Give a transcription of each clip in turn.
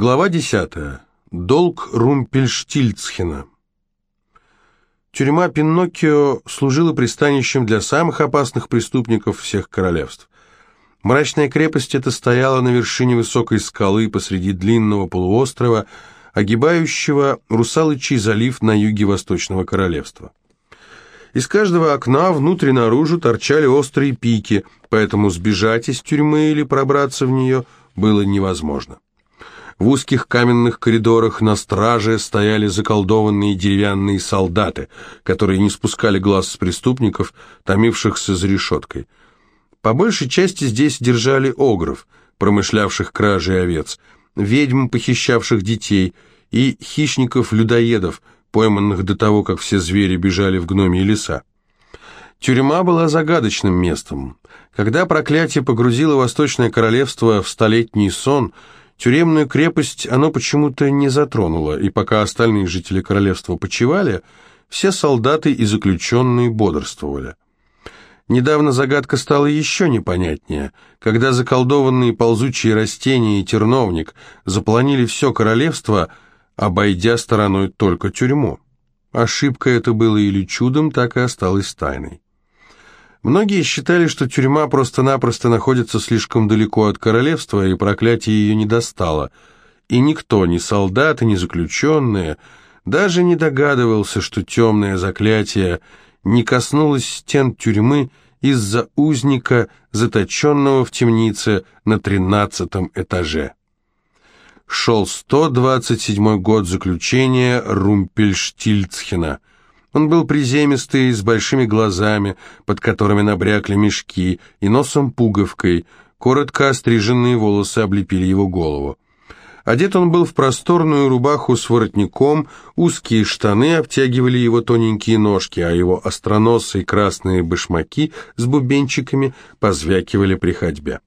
Глава 10. Долг Румпельштильцхена. Тюрьма Пиноккио служила пристанищем для самых опасных преступников всех королевств. Мрачная крепость эта стояла на вершине высокой скалы посреди длинного полуострова, огибающего Русалычий залив на юге Восточного королевства. Из каждого окна внутрь и наружу торчали острые пики, поэтому сбежать из тюрьмы или пробраться в нее было невозможно. В узких каменных коридорах на страже стояли заколдованные деревянные солдаты, которые не спускали глаз с преступников, томившихся за решеткой. По большей части здесь держали огров, промышлявших кражей овец, ведьм, похищавших детей, и хищников-людоедов, пойманных до того, как все звери бежали в гномьи леса. Тюрьма была загадочным местом. Когда проклятие погрузило Восточное Королевство в столетний сон – Тюремную крепость оно почему-то не затронуло, и пока остальные жители королевства почивали, все солдаты и заключенные бодрствовали. Недавно загадка стала еще непонятнее, когда заколдованные ползучие растения и терновник заполонили все королевство, обойдя стороной только тюрьму. Ошибка это было или чудом, так и осталось тайной. Многие считали, что тюрьма просто-напросто находится слишком далеко от королевства, и проклятие ее не достало. И никто, ни солдаты, ни заключенные, даже не догадывался, что темное заклятие не коснулось стен тюрьмы из-за узника, заточенного в темнице на тринадцатом этаже. Шел 127 год заключения Румпельштильцхена – он был приземистый, с большими глазами, под которыми набрякли мешки, и носом пуговкой, коротко остриженные волосы облепили его голову. Одет он был в просторную рубаху с воротником, узкие штаны обтягивали его тоненькие ножки, а его остроносые красные башмаки с бубенчиками позвякивали при ходьбе.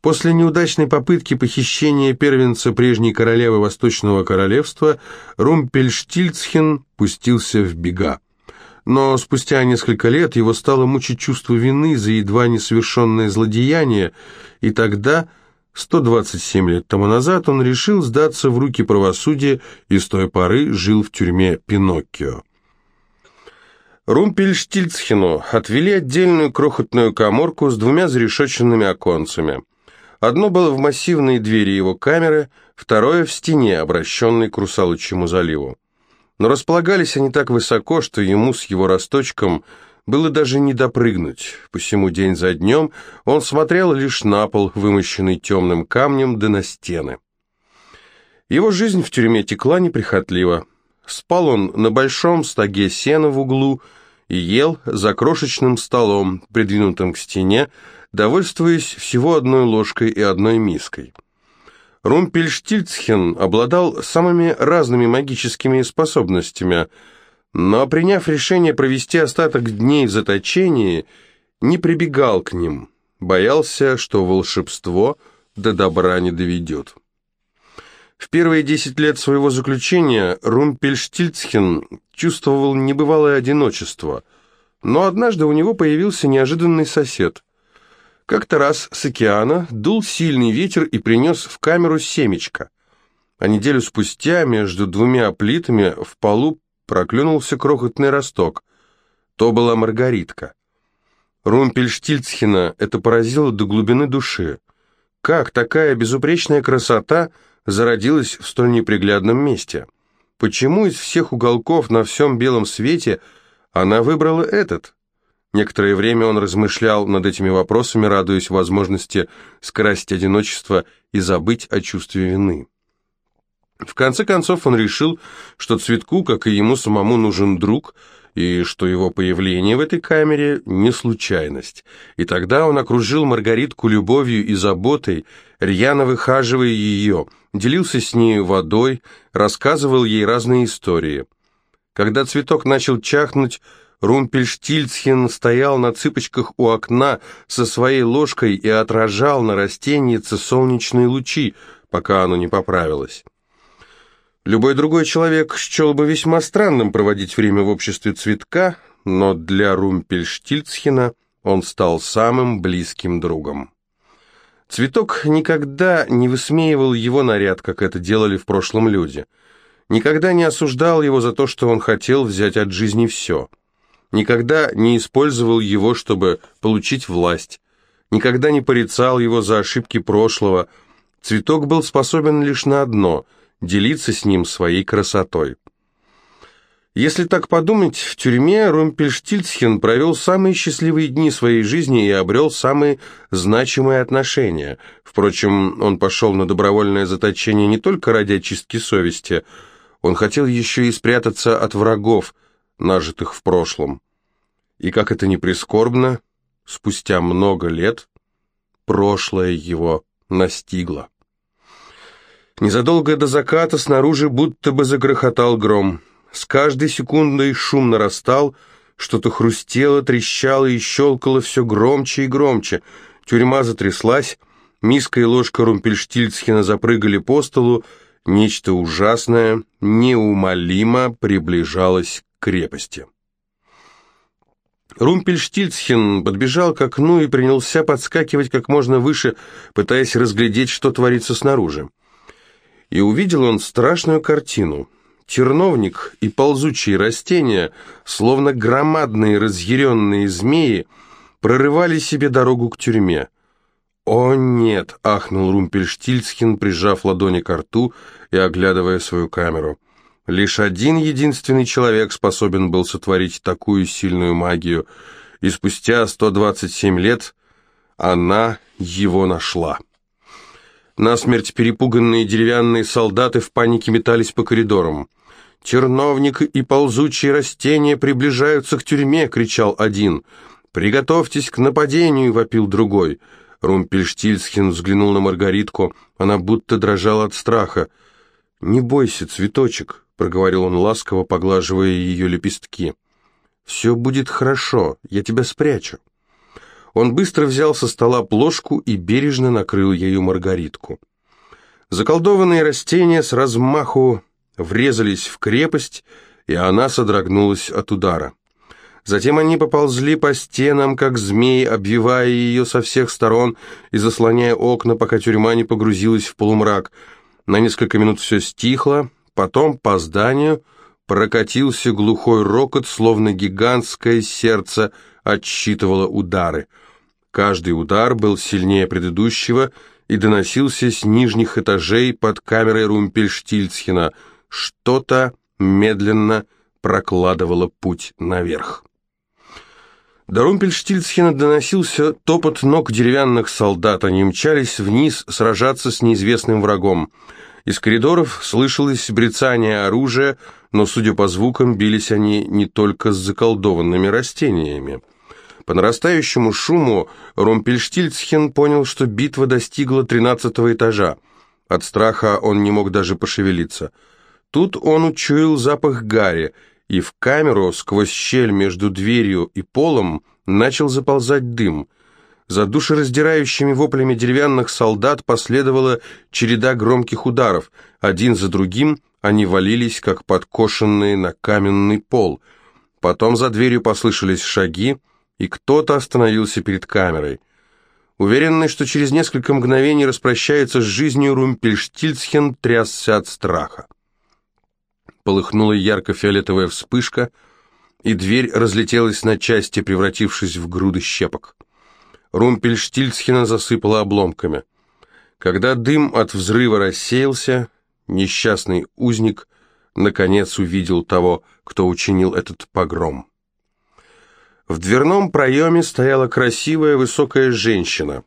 После неудачной попытки похищения первенца прежней королевы Восточного королевства Румпельштильцхен пустился в бега. Но спустя несколько лет его стало мучить чувство вины за едва несовершенное злодеяние, и тогда, 127 лет тому назад, он решил сдаться в руки правосудия и с той поры жил в тюрьме Пиноккио. Румпельштильцхену отвели отдельную крохотную коморку с двумя зарешоченными оконцами – Одно было в массивной двери его камеры, второе в стене, обращенной к Русалочьему заливу. Но располагались они так высоко, что ему с его росточком было даже не допрыгнуть. Посему день за днем он смотрел лишь на пол, вымощенный темным камнем, да на стены. Его жизнь в тюрьме текла неприхотливо. Спал он на большом стоге сена в углу и ел за крошечным столом, придвинутым к стене, довольствуясь всего одной ложкой и одной миской. Румпельштильцхен обладал самыми разными магическими способностями, но, приняв решение провести остаток дней в заточении, не прибегал к ним, боялся, что волшебство до добра не доведет. В первые десять лет своего заключения Румпельштильцхен чувствовал небывалое одиночество, но однажды у него появился неожиданный сосед. Как-то раз с океана дул сильный ветер и принес в камеру семечко. А неделю спустя между двумя плитами в полу проклюнулся крохотный росток. То была Маргаритка. Румпельштильцхена это поразило до глубины души. Как такая безупречная красота зародилась в столь неприглядном месте? Почему из всех уголков на всем белом свете она выбрала этот? Некоторое время он размышлял над этими вопросами, радуясь возможности скрасить одиночество и забыть о чувстве вины. В конце концов он решил, что Цветку, как и ему самому, нужен друг, и что его появление в этой камере не случайность. И тогда он окружил Маргаритку любовью и заботой, рьяно выхаживая ее, делился с ней водой, рассказывал ей разные истории. Когда цветок начал чахнуть, Румпельштильцхен стоял на цыпочках у окна со своей ложкой и отражал на растенице солнечные лучи, пока оно не поправилось. Любой другой человек счел бы весьма странным проводить время в обществе цветка, но для Румпельштильцхена он стал самым близким другом. Цветок никогда не высмеивал его наряд, как это делали в прошлом люди. Никогда не осуждал его за то, что он хотел взять от жизни все. Никогда не использовал его, чтобы получить власть. Никогда не порицал его за ошибки прошлого. Цветок был способен лишь на одно – делиться с ним своей красотой. Если так подумать, в тюрьме Румпельштильцхен провел самые счастливые дни своей жизни и обрел самые значимые отношения. Впрочем, он пошел на добровольное заточение не только ради очистки совести, он хотел еще и спрятаться от врагов, нажитых в прошлом. И как это ни прискорбно, спустя много лет прошлое его настигло. Незадолго до заката снаружи будто бы загрохотал гром – с каждой секундой шум нарастал, что-то хрустело, трещало и щелкало все громче и громче. Тюрьма затряслась, миска и ложка Румпельштильцхена запрыгали по столу, нечто ужасное, неумолимо приближалось к крепости. Румпельштильцхен подбежал к окну и принялся подскакивать как можно выше, пытаясь разглядеть, что творится снаружи. И увидел он страшную картину. Терновник и ползучие растения, словно громадные разъяренные змеи, прорывали себе дорогу к тюрьме. «О, нет!» — ахнул Румпельштильцхен, прижав ладони к рту и оглядывая свою камеру. Лишь один единственный человек способен был сотворить такую сильную магию, и спустя 127 лет она его нашла. Насмерть перепуганные деревянные солдаты в панике метались по коридорам. «Терновник и ползучие растения приближаются к тюрьме!» — кричал один. «Приготовьтесь к нападению!» — вопил другой. Румпельштильцхен взглянул на Маргаритку. Она будто дрожала от страха. «Не бойся, цветочек», — проговорил он ласково, поглаживая ее лепестки. «Все будет хорошо, я тебя спрячу». Он быстро взял со стола плошку и бережно накрыл ею Маргаритку. Заколдованные растения с размаху врезались в крепость, и она содрогнулась от удара. Затем они поползли по стенам, как змеи, обвивая ее со всех сторон и заслоняя окна, пока тюрьма не погрузилась в полумрак. На несколько минут все стихло, потом по зданию прокатился глухой рокот, словно гигантское сердце отсчитывало удары. Каждый удар был сильнее предыдущего и доносился с нижних этажей под камерой Румпельштильцхена – что-то медленно прокладывало путь наверх. До Румпельштильцхена доносился топот ног деревянных солдат, они мчались вниз сражаться с неизвестным врагом. Из коридоров слышалось брецание оружия, но, судя по звукам, бились они не только с заколдованными растениями. По нарастающему шуму Румпельштильцхен понял, что битва достигла тринадцатого этажа. От страха он не мог даже пошевелиться – Тут он учуял запах гари, и в камеру сквозь щель между дверью и полом начал заползать дым. За душераздирающими воплями деревянных солдат последовала череда громких ударов. Один за другим они валились, как подкошенные на каменный пол. Потом за дверью послышались шаги, и кто-то остановился перед камерой. Уверенный, что через несколько мгновений распрощается с жизнью, Румпельштильцхен трясся от страха полыхнула ярко-фиолетовая вспышка, и дверь разлетелась на части, превратившись в груды щепок. Румпельштильцхена засыпала обломками. Когда дым от взрыва рассеялся, несчастный узник наконец увидел того, кто учинил этот погром. В дверном проеме стояла красивая высокая женщина.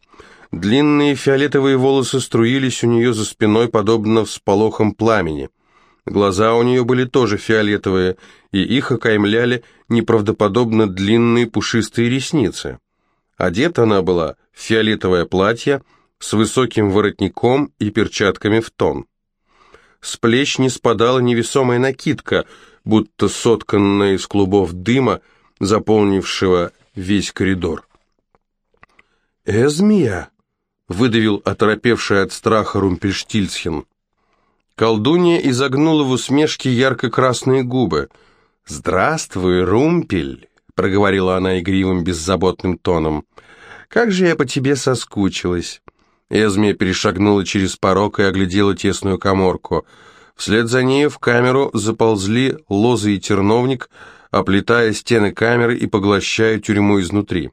Длинные фиолетовые волосы струились у нее за спиной, подобно всполохам пламени. Глаза у нее были тоже фиолетовые, и их окаймляли неправдоподобно длинные пушистые ресницы. Одета она была в фиолетовое платье с высоким воротником и перчатками в тон. С плеч не спадала невесомая накидка, будто сотканная из клубов дыма, заполнившего весь коридор. «Эзмия!» — выдавил оторопевший от страха Румпельштильцхен. Колдунья изогнула в усмешке ярко-красные губы. «Здравствуй, Румпель!» — проговорила она игривым, беззаботным тоном. «Как же я по тебе соскучилась! Эзмия перешагнула через порог и оглядела тесную коморку. Вслед за ней в камеру заползли лозы и терновник, оплетая стены камеры и поглощая тюрьму изнутри.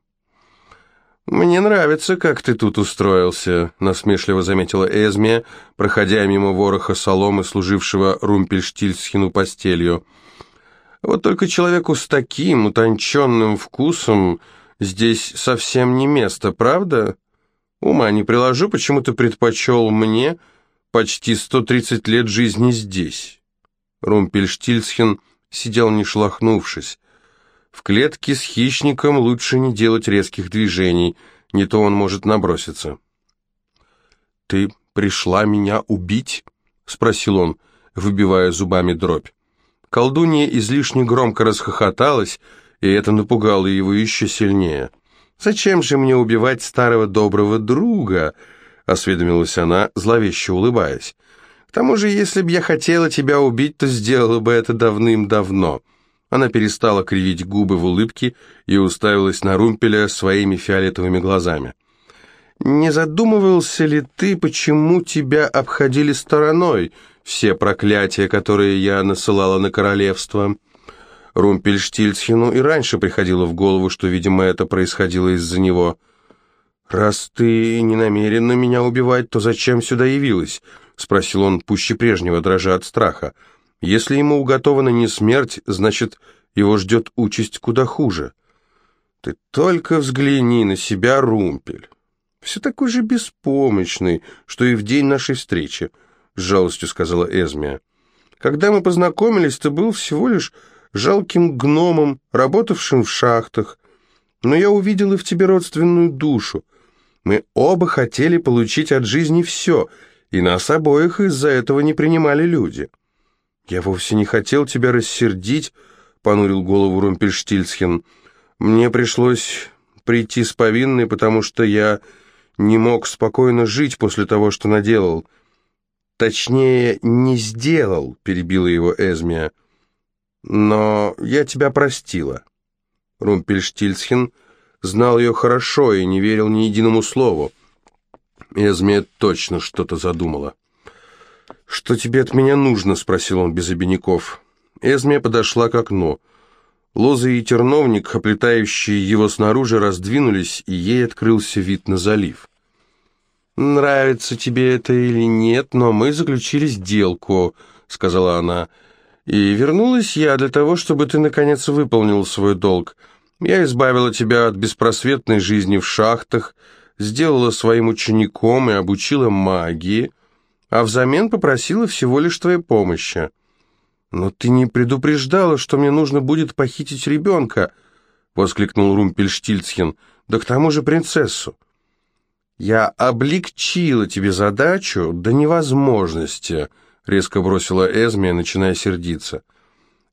«Мне нравится, как ты тут устроился», — насмешливо заметила Эзмия, проходя мимо вороха соломы, служившего Румпельштильсхину постелью. «Вот только человеку с таким утонченным вкусом здесь совсем не место, правда? Ума не приложу, почему ты предпочел мне почти 130 лет жизни здесь». Румпельштильсхин сидел не шлахнувшись. В клетке с хищником лучше не делать резких движений, не то он может наброситься. «Ты пришла меня убить?» — спросил он, выбивая зубами дробь. Колдунья излишне громко расхохоталась, и это напугало его еще сильнее. «Зачем же мне убивать старого доброго друга?» — осведомилась она, зловеще улыбаясь. «К тому же, если б я хотела тебя убить, то сделала бы это давным-давно». Она перестала кривить губы в улыбке и уставилась на Румпеля своими фиолетовыми глазами. «Не задумывался ли ты, почему тебя обходили стороной все проклятия, которые я насылала на королевство?» Румпельштильцхену и раньше приходило в голову, что, видимо, это происходило из-за него. «Раз ты не намерена меня убивать, то зачем сюда явилась?» — спросил он, пуще прежнего, дрожа от страха. Если ему уготована не смерть, значит, его ждет участь куда хуже. Ты только взгляни на себя, Румпель. Все такой же беспомощный, что и в день нашей встречи, с жалостью сказала Эзмия. Когда мы познакомились, ты был всего лишь жалким гномом, работавшим в шахтах, но я увидела в тебе родственную душу. Мы оба хотели получить от жизни все, и нас обоих из-за этого не принимали люди. «Я вовсе не хотел тебя рассердить», — понурил голову Румпельштильцхен. «Мне пришлось прийти с повинной, потому что я не мог спокойно жить после того, что наделал». «Точнее, не сделал», — перебила его Эзмия. «Но я тебя простила». Румпельштильцхен знал ее хорошо и не верил ни единому слову. Эзмия точно что-то задумала. «Что тебе от меня нужно?» — спросил он без обиняков. Эзмия подошла к окну. Лозы и терновник, оплетающие его снаружи, раздвинулись, и ей открылся вид на залив. «Нравится тебе это или нет, но мы заключили сделку», — сказала она. «И вернулась я для того, чтобы ты, наконец, выполнил свой долг. Я избавила тебя от беспросветной жизни в шахтах, сделала своим учеником и обучила магии» а взамен попросила всего лишь твоей помощи. «Но ты не предупреждала, что мне нужно будет похитить ребенка», — воскликнул Румпельштильцхен, — «да к тому же принцессу». «Я облегчила тебе задачу до невозможности», — резко бросила Эзмия, начиная сердиться.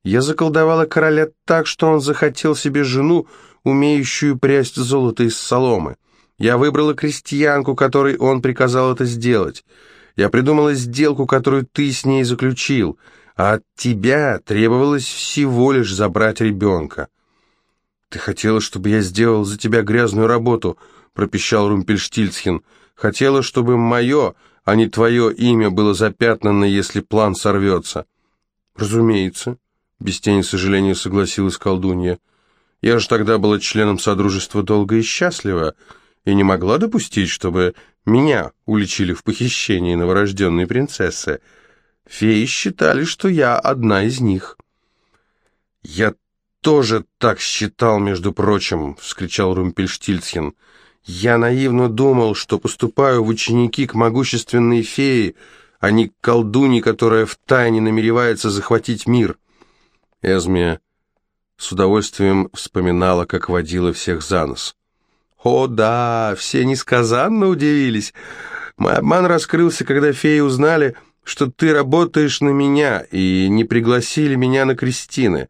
«Я заколдовала короля так, что он захотел себе жену, умеющую прясть золото из соломы. Я выбрала крестьянку, которой он приказал это сделать». Я придумала сделку, которую ты с ней заключил, а от тебя требовалось всего лишь забрать ребенка. Ты хотела, чтобы я сделал за тебя грязную работу, пропищал Румпельштильцхен. Хотела, чтобы мое, а не твое имя было запятнано, если план сорвется. Разумеется, без тени сожаления согласилась колдунья. Я же тогда была членом Содружества долго и счастливо, и не могла допустить, чтобы меня уличили в похищении новорожденной принцессы. Феи считали, что я одна из них. «Я тоже так считал, между прочим», — вскричал Румпельштильцхен. «Я наивно думал, что поступаю в ученики к могущественной фее, а не к колдуне, которая втайне намеревается захватить мир». Эзмия с удовольствием вспоминала, как водила всех за нос. О да, все несказанно удивились. Мой обман раскрылся, когда феи узнали, что ты работаешь на меня и не пригласили меня на крестины.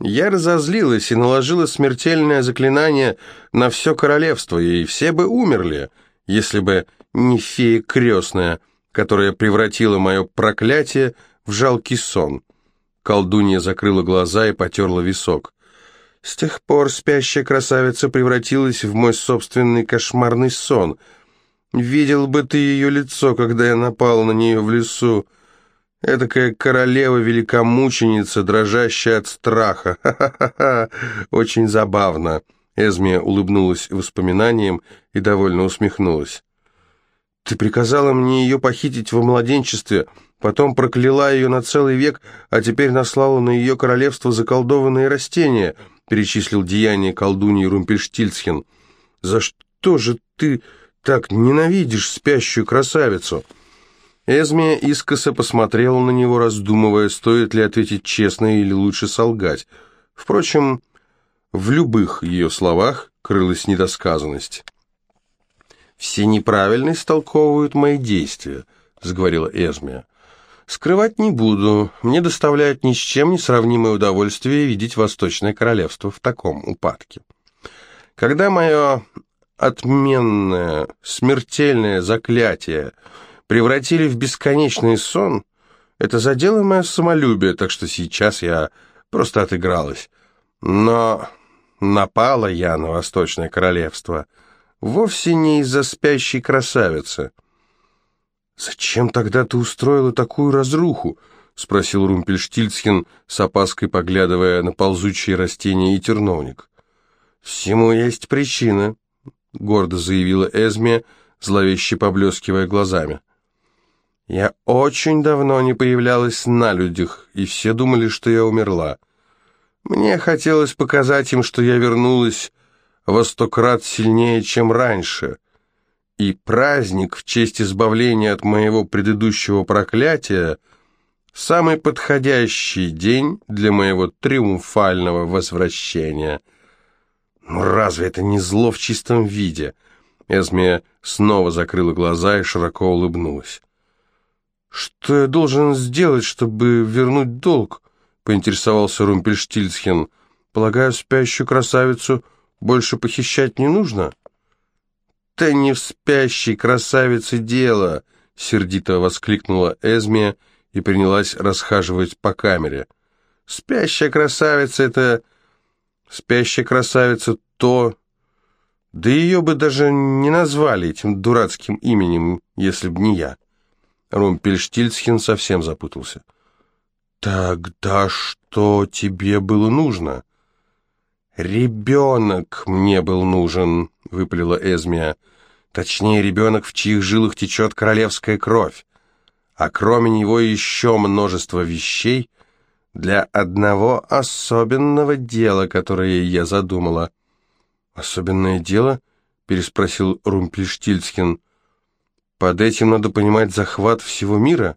Я разозлилась и наложила смертельное заклинание на все королевство, и все бы умерли, если бы не фея крестная, которая превратила мое проклятие в жалкий сон. Колдунья закрыла глаза и потерла висок. С тех пор спящая красавица превратилась в мой собственный кошмарный сон. Видел бы ты ее лицо, когда я напал на нее в лесу. Эдакая королева-великомученица, дрожащая от страха. Ха-ха-ха! Очень забавно. Эзмия улыбнулась воспоминанием и довольно усмехнулась. «Ты приказала мне ее похитить во младенчестве, потом прокляла ее на целый век, а теперь наслала на ее королевство заколдованные растения», перечислил деяние колдуньи Румпельштильцхен. «За что же ты так ненавидишь спящую красавицу?» Эзмия искоса посмотрела на него, раздумывая, стоит ли ответить честно или лучше солгать. Впрочем, в любых ее словах крылась недосказанность. «Все неправильно истолковывают мои действия», — заговорила Эзмия. «Скрывать не буду. Мне доставляет ни с чем не сравнимое удовольствие видеть Восточное Королевство в таком упадке. Когда мое отменное, смертельное заклятие превратили в бесконечный сон, это задело мое самолюбие, так что сейчас я просто отыгралась. Но напала я на Восточное Королевство вовсе не из-за спящей красавицы. «Зачем тогда ты устроила такую разруху?» — спросил Румпельштильцхен, с опаской поглядывая на ползучие растения и терновник. «Всему есть причина», — гордо заявила Эзме, зловеще поблескивая глазами. «Я очень давно не появлялась на людях, и все думали, что я умерла. Мне хотелось показать им, что я вернулась во сто крат сильнее, чем раньше. И праздник в честь избавления от моего предыдущего проклятия – самый подходящий день для моего триумфального возвращения. Ну разве это не зло в чистом виде? Эзмия снова закрыла глаза и широко улыбнулась. «Что я должен сделать, чтобы вернуть долг?» поинтересовался Румпельштильцхен. «Полагаю, спящую красавицу больше похищать не нужно?» «Да не в спящей красавице дело!» — сердито воскликнула Эзмия и принялась расхаживать по камере. «Спящая красавица — это... Спящая красавица — то... Да ее бы даже не назвали этим дурацким именем, если б не я». Румпельштильцхен совсем запутался. «Тогда что тебе было нужно?» «Ребенок мне был нужен», — выпалила Эзмия. «Точнее, ребенок, в чьих жилах течет королевская кровь. А кроме него еще множество вещей для одного особенного дела, которое я задумала». «Особенное дело?» — переспросил Румпельштильцхен. «Под этим надо понимать захват всего мира?»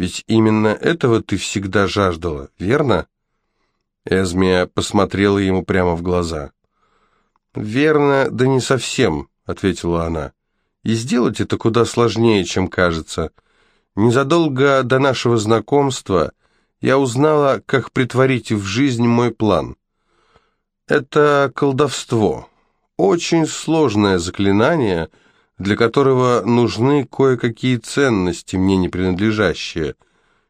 Ведь именно этого ты всегда жаждала, верно?» Эзмия посмотрела ему прямо в глаза. «Верно, да не совсем», — ответила она. «И сделать это куда сложнее, чем кажется. Незадолго до нашего знакомства я узнала, как притворить в жизнь мой план. Это колдовство. Очень сложное заклинание — для которого нужны кое-какие ценности, мне не принадлежащие,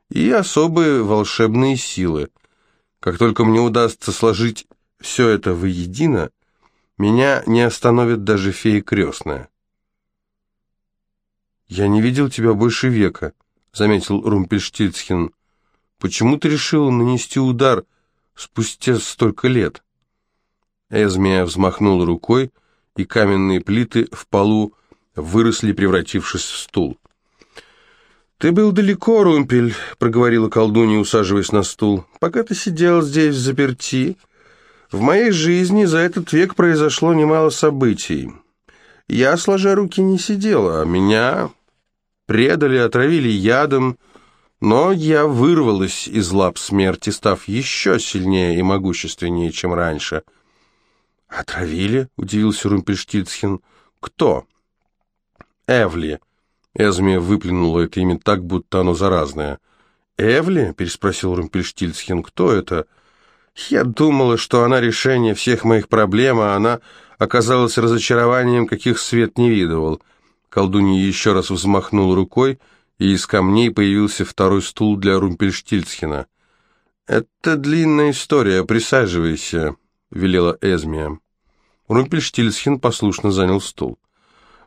и особые волшебные силы. Как только мне удастся сложить все это воедино, меня не остановит даже фея крестная. «Я не видел тебя больше века», — заметил Румпельштильцхен. «Почему ты решил нанести удар спустя столько лет?» Эзмия взмахнул рукой, и каменные плиты в полу выросли, превратившись в стул. «Ты был далеко, Румпель», — проговорила колдунья, усаживаясь на стул. «Пока ты сидел здесь заперти, в моей жизни за этот век произошло немало событий. Я, сложа руки, не сидела, а меня предали, отравили ядом, но я вырвалась из лап смерти, став еще сильнее и могущественнее, чем раньше». «Отравили?» — удивился Румпельштильцхен. «Кто?» Эвли. Эзми выплюнула это имя так, будто оно заразное. «Эвли?» — переспросил Румпельштильцхен. «Кто это?» «Я думала, что она решение всех моих проблем, а она оказалась разочарованием, каких свет не видывал». Колдунья еще раз взмахнул рукой, и из камней появился второй стул для Румпельштильцхена. «Это длинная история, присаживайся», — велела Эзмия. Румпельштильцхен послушно занял стул.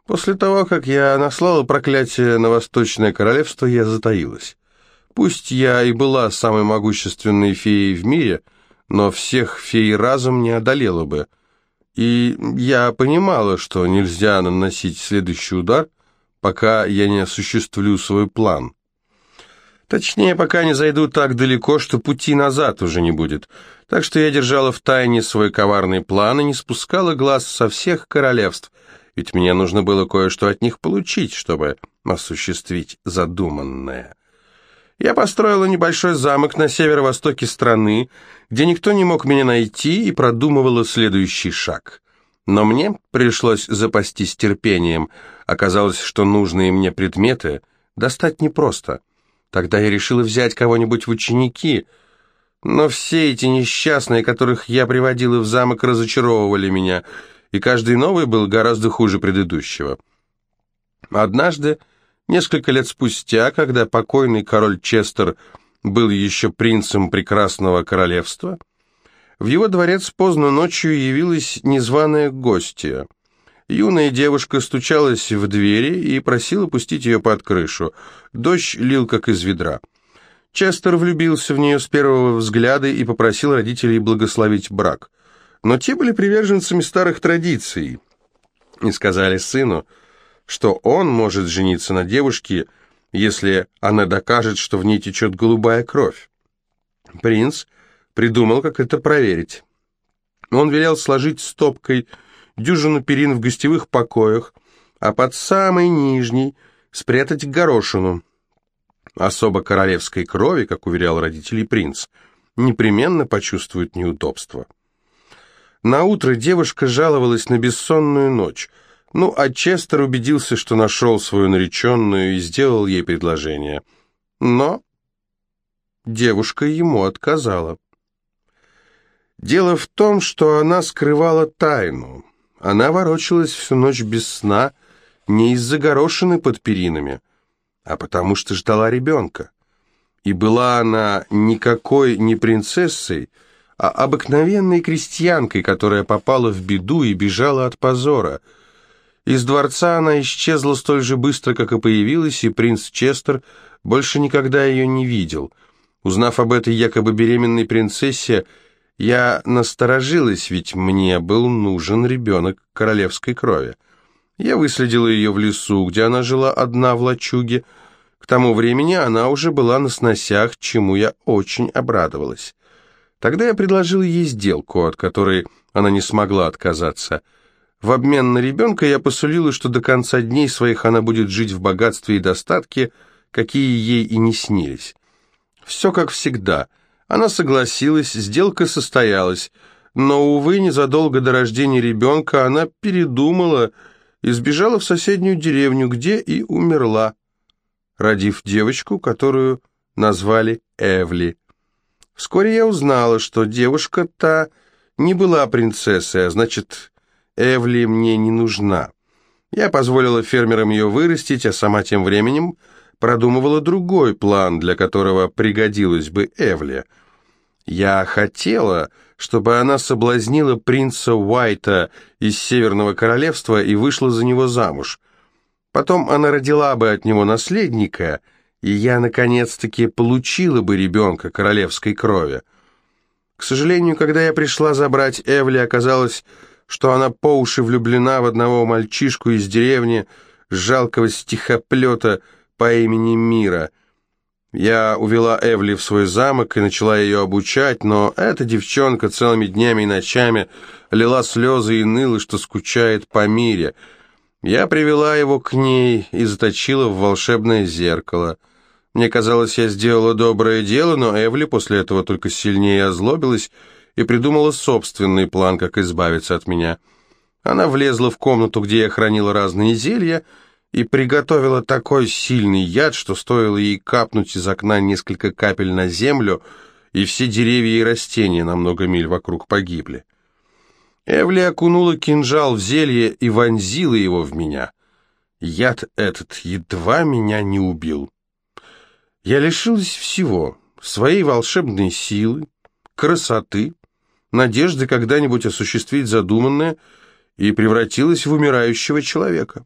После того, как я наслала проклятие на Восточное Королевство, я затаилась. Пусть я и была самой могущественной феей в мире, но всех фей разом не одолела бы. И я понимала, что нельзя наносить следующий удар, пока я не осуществлю свой план. Точнее, пока не зайду так далеко, что пути назад уже не будет. Так что я держала в тайне свой коварный план и не спускала глаз со всех королевств, ведь мне нужно было кое-что от них получить, чтобы осуществить задуманное. Я построила небольшой замок на северо-востоке страны, где никто не мог меня найти, и продумывала следующий шаг. Но мне пришлось запастись терпением. Оказалось, что нужные мне предметы достать непросто. Тогда я решила взять кого-нибудь в ученики, но все эти несчастные, которых я приводила в замок, разочаровывали меня, и каждый новый был гораздо хуже предыдущего. Однажды Несколько лет спустя, когда покойный король Честер был еще принцем прекрасного королевства, в его дворец поздно ночью явилась незваная гостья. Юная девушка стучалась в двери и просила пустить ее под крышу. Дождь лил, как из ведра. Честер влюбился в нее с первого взгляда и попросил родителей благословить брак. Но те были приверженцами старых традиций и сказали сыну – что он может жениться на девушке, если она докажет, что в ней течет голубая кровь. Принц придумал, как это проверить. Он велел сложить стопкой дюжину перин в гостевых покоях, а под самой нижней спрятать горошину. Особо королевской крови, как уверял родителей принц, непременно почувствует неудобство. На утро девушка жаловалась на бессонную ночь – ну, а Честер убедился, что нашел свою нареченную и сделал ей предложение. Но девушка ему отказала. Дело в том, что она скрывала тайну. Она ворочалась всю ночь без сна не из-за горошины под перинами, а потому что ждала ребенка. И была она никакой не принцессой, а обыкновенной крестьянкой, которая попала в беду и бежала от позора — из дворца она исчезла столь же быстро, как и появилась, и принц Честер больше никогда ее не видел. Узнав об этой якобы беременной принцессе, я насторожилась, ведь мне был нужен ребенок королевской крови. Я выследила ее в лесу, где она жила одна в лачуге. К тому времени она уже была на сносях, чему я очень обрадовалась. Тогда я предложила ей сделку, от которой она не смогла отказаться – в обмен на ребенка я посулила, что до конца дней своих она будет жить в богатстве и достатке, какие ей и не снились. Все как всегда. Она согласилась, сделка состоялась, но, увы, незадолго до рождения ребенка она передумала и сбежала в соседнюю деревню, где и умерла, родив девочку, которую назвали Эвли. Вскоре я узнала, что девушка та не была принцессой, а значит, Эвли мне не нужна. Я позволила фермерам ее вырастить, а сама тем временем продумывала другой план, для которого пригодилась бы Эвли. Я хотела, чтобы она соблазнила принца Уайта из Северного Королевства и вышла за него замуж. Потом она родила бы от него наследника, и я, наконец-таки, получила бы ребенка королевской крови. К сожалению, когда я пришла забрать Эвли, оказалось, что она по уши влюблена в одного мальчишку из деревни, жалкого стихоплета по имени Мира. Я увела Эвли в свой замок и начала ее обучать, но эта девчонка целыми днями и ночами лила слезы и ныла, что скучает по мире. Я привела его к ней и заточила в волшебное зеркало. Мне казалось, я сделала доброе дело, но Эвли после этого только сильнее озлобилась и придумала собственный план, как избавиться от меня. Она влезла в комнату, где я хранила разные зелья, и приготовила такой сильный яд, что стоило ей капнуть из окна несколько капель на землю, и все деревья и растения на много миль вокруг погибли. Эвли окунула кинжал в зелье и вонзила его в меня. Яд этот едва меня не убил. Я лишилась всего — своей волшебной силы, красоты, надежды когда-нибудь осуществить задуманное и превратилась в умирающего человека.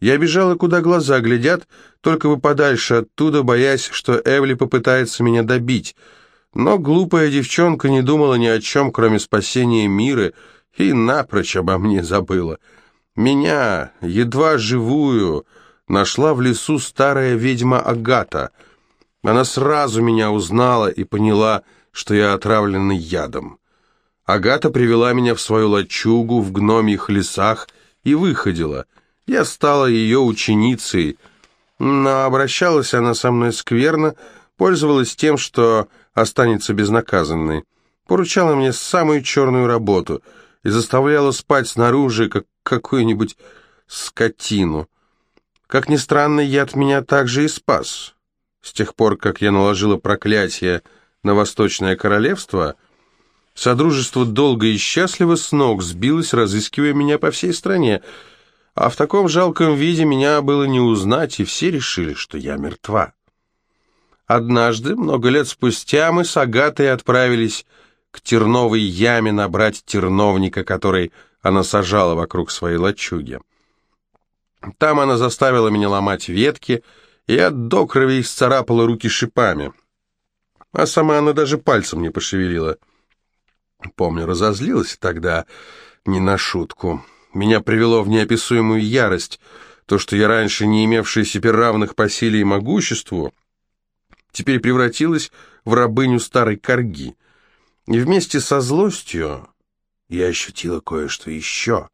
Я бежала, куда глаза глядят, только бы подальше оттуда, боясь, что Эвли попытается меня добить. Но глупая девчонка не думала ни о чем, кроме спасения мира, и напрочь обо мне забыла. Меня, едва живую, нашла в лесу старая ведьма Агата. Она сразу меня узнала и поняла, что я отравленный ядом. Агата привела меня в свою лачугу в гномьих лесах и выходила — я стала ее ученицей, но обращалась она со мной скверно, пользовалась тем, что останется безнаказанной. Поручала мне самую черную работу и заставляла спать снаружи, как какую-нибудь скотину. Как ни странно, яд меня также и спас. С тех пор, как я наложила проклятие на Восточное Королевство, Содружество долго и счастливо с ног сбилось, разыскивая меня по всей стране — а в таком жалком виде меня было не узнать, и все решили, что я мертва. Однажды, много лет спустя, мы с Агатой отправились к терновой яме набрать терновника, который она сажала вокруг своей лачуги. Там она заставила меня ломать ветки, и от до крови исцарапала руки шипами. А сама она даже пальцем не пошевелила. Помню, разозлилась тогда не на шутку. Меня привело в неописуемую ярость. То, что я раньше не имевший себе равных по силе и могуществу, теперь превратилось в рабыню старой корги. И вместе со злостью я ощутила кое-что еще,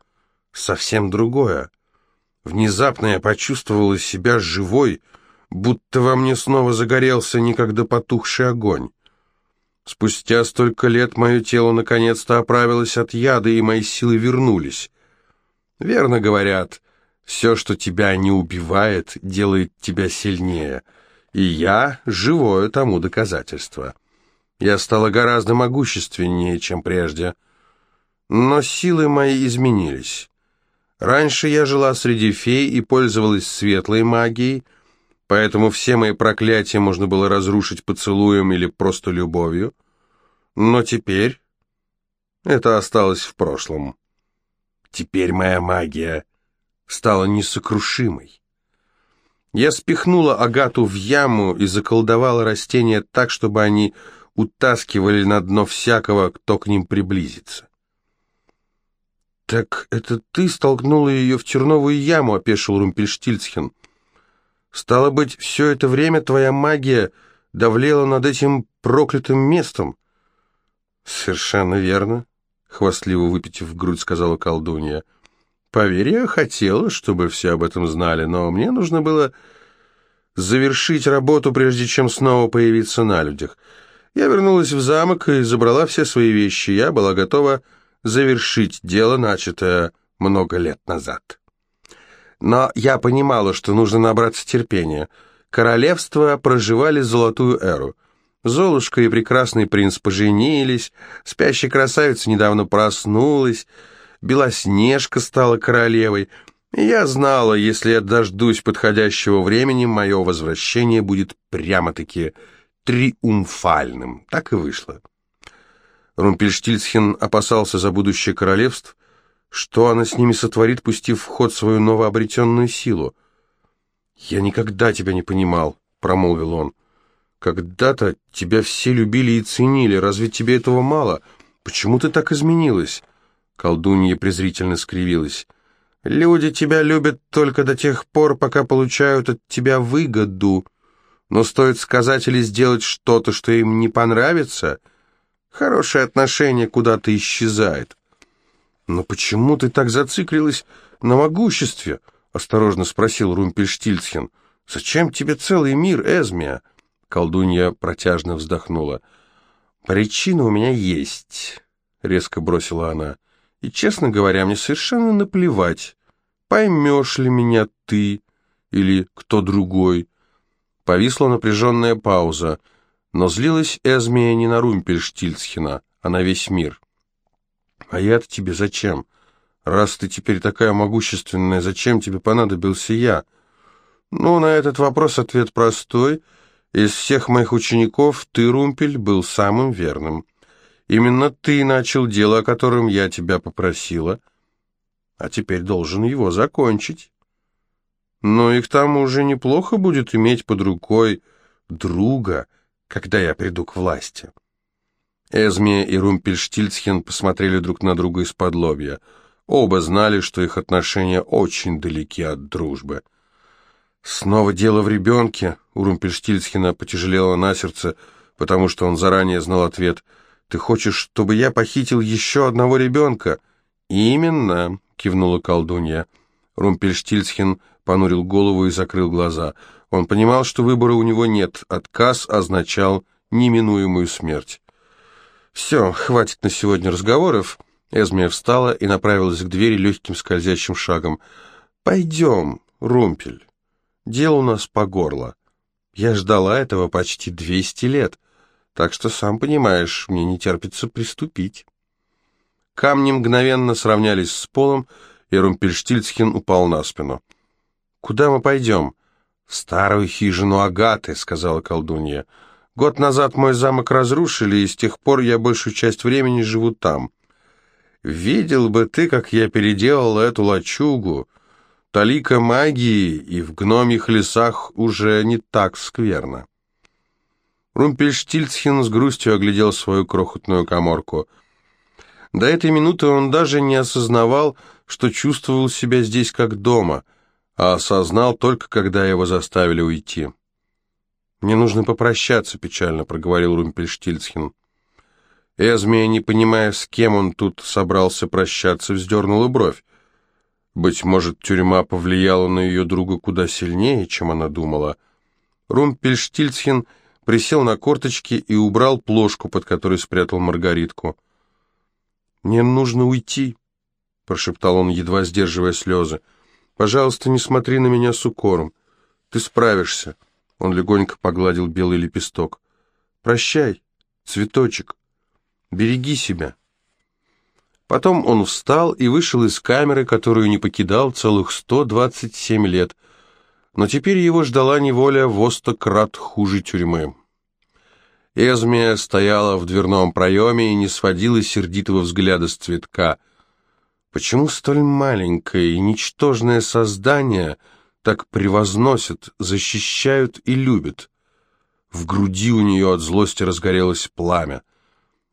совсем другое. Внезапно я почувствовала себя живой, будто во мне снова загорелся никогда потухший огонь. Спустя столько лет мое тело наконец-то оправилось от яда, и мои силы вернулись. Верно говорят, все, что тебя не убивает, делает тебя сильнее. И я живое тому доказательство. Я стала гораздо могущественнее, чем прежде. Но силы мои изменились. Раньше я жила среди фей и пользовалась светлой магией, поэтому все мои проклятия можно было разрушить поцелуем или просто любовью. Но теперь это осталось в прошлом. Теперь моя магия стала несокрушимой. Я спихнула Агату в яму и заколдовала растения так, чтобы они утаскивали на дно всякого, кто к ним приблизится. «Так это ты столкнула ее в терновую яму», — опешил Румпельштильцхен. «Стало быть, все это время твоя магия давлела над этим проклятым местом?» «Совершенно верно», — хвастливо выпитив грудь, сказала колдунья. «Поверь, я хотела, чтобы все об этом знали, но мне нужно было завершить работу, прежде чем снова появиться на людях. Я вернулась в замок и забрала все свои вещи. Я была готова завершить дело, начатое много лет назад. Но я понимала, что нужно набраться терпения. Королевства проживали золотую эру — Золушка и прекрасный принц поженились, спящая красавица недавно проснулась, Белоснежка стала королевой. Я знала, если я дождусь подходящего времени, мое возвращение будет прямо-таки триумфальным. Так и вышло. Румпельштильцхен опасался за будущее королевств, что она с ними сотворит, пустив в ход свою новообретенную силу. «Я никогда тебя не понимал», — промолвил он. Когда-то тебя все любили и ценили. Разве тебе этого мало? Почему ты так изменилась?» Колдунья презрительно скривилась. «Люди тебя любят только до тех пор, пока получают от тебя выгоду. Но стоит сказать или сделать что-то, что им не понравится, хорошее отношение куда-то исчезает». «Но почему ты так зациклилась на могуществе?» — осторожно спросил Румпельштильцхен. «Зачем тебе целый мир, Эзмия?» Колдунья протяжно вздохнула. «Причина у меня есть», — резко бросила она. «И, честно говоря, мне совершенно наплевать, поймешь ли меня ты или кто другой». Повисла напряженная пауза, но злилась Эзмия не на Румпельштильцхена, а на весь мир. «А я-то тебе зачем? Раз ты теперь такая могущественная, зачем тебе понадобился я?» «Ну, на этот вопрос ответ простой — из всех моих учеников ты, Румпель, был самым верным. Именно ты начал дело, о котором я тебя попросила, а теперь должен его закончить. Но и к тому же неплохо будет иметь под рукой друга, когда я приду к власти. Эзме и Румпельштильцхен посмотрели друг на друга из-под лобья. Оба знали, что их отношения очень далеки от дружбы. Снова дело в ребенке. У Румпельштильцхена потяжелело на сердце, потому что он заранее знал ответ. «Ты хочешь, чтобы я похитил еще одного ребенка?» «Именно», — кивнула колдунья. Румпельштильцхен понурил голову и закрыл глаза. Он понимал, что выбора у него нет. Отказ означал неминуемую смерть. «Все, хватит на сегодня разговоров». Эзмия встала и направилась к двери легким скользящим шагом. «Пойдем, Румпель. Дело у нас по горло. Я ждала этого почти двести лет, так что, сам понимаешь, мне не терпится приступить». Камни мгновенно сравнялись с полом, и Румпельштильцхен упал на спину. «Куда мы пойдем?» «В старую хижину Агаты», — сказала колдунья. «Год назад мой замок разрушили, и с тех пор я большую часть времени живу там. Видел бы ты, как я переделал эту лачугу. Талика магии, и в гномьих лесах уже не так скверно». Румпельштильцхен с грустью оглядел свою крохотную коморку — до этой минуты он даже не осознавал, что чувствовал себя здесь как дома, а осознал только, когда его заставили уйти. «Мне нужно попрощаться», — печально проговорил Румпельштильцхен. Эзмия, не понимая, с кем он тут собрался прощаться, вздернула бровь. Быть может, тюрьма повлияла на ее друга куда сильнее, чем она думала. Румпельштильцхен присел на корточки и убрал плошку, под которой спрятал Маргаритку. «Мне нужно уйти», — прошептал он, едва сдерживая слезы. «Пожалуйста, не смотри на меня с укором. Ты справишься». Он легонько погладил белый лепесток. «Прощай, цветочек. Береги себя». Потом он встал и вышел из камеры, которую не покидал целых 127 лет. Но теперь его ждала неволя в крат хуже тюрьмы. Эзмия стояла в дверном проеме и не сводила сердитого взгляда с цветка. Почему столь маленькое и ничтожное создание так превозносят, защищают и любят? В груди у нее от злости разгорелось пламя.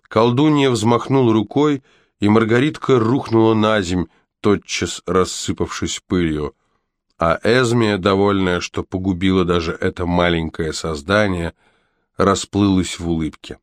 Колдунья взмахнула рукой, и Маргаритка рухнула на земь, тотчас рассыпавшись пылью. А Эзмия, довольная, что погубила даже это маленькое создание, — расплылась в улыбке.